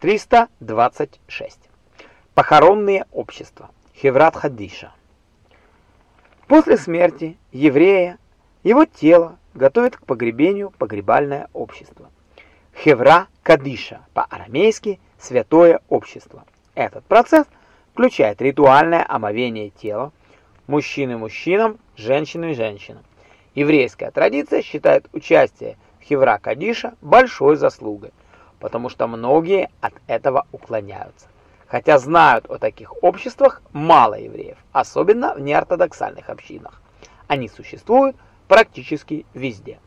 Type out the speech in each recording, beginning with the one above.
326. Похоронные общества. Хеврат Хадиша. После смерти еврея его тело готовит к погребению погребальное общество. Хевра Кадиша, по-арамейски «святое общество». Этот процесс включает ритуальное омовение тела, мужчины мужчинам, женщины женщинам. Еврейская традиция считает участие в Хевра Кадиша большой заслугой, потому что многие от этого уклоняются. Хотя знают о таких обществах мало евреев, особенно в неортодоксальных общинах. Они существуют практически везде.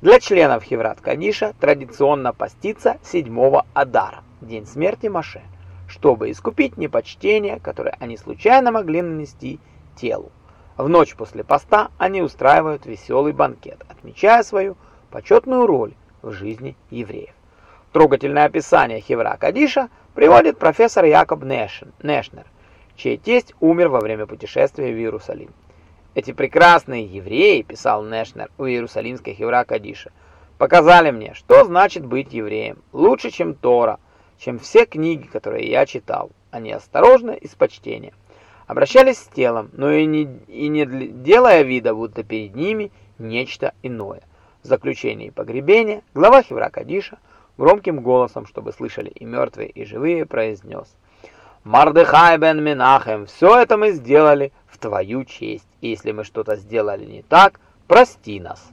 Для членов Хеврат Кадиша традиционно поститься 7 Адара, день смерти Маше, чтобы искупить непочтение, которое они случайно могли нанести телу. В ночь после поста они устраивают веселый банкет, отмечая свою почетную роль в жизни евреев. Трогательное описание Хевра Кадиша приводит профессор Якоб Нешнер, чей тесть умер во время путешествия в Иерусалим. Эти прекрасные евреи, писал Нешнер у Иерусалимской Хевра Кадиша, показали мне, что значит быть евреем, лучше, чем Тора, чем все книги, которые я читал. Они осторожно и с почтением обращались с телом, но и не, и не делая вида, будто перед ними нечто иное. В заключении погребения глава Хевра Кадиша громким голосом, чтобы слышали и мертвые, и живые, произнес «Мардыхай бен Менахем, все это мы сделали в твою честь, если мы что-то сделали не так, прости нас».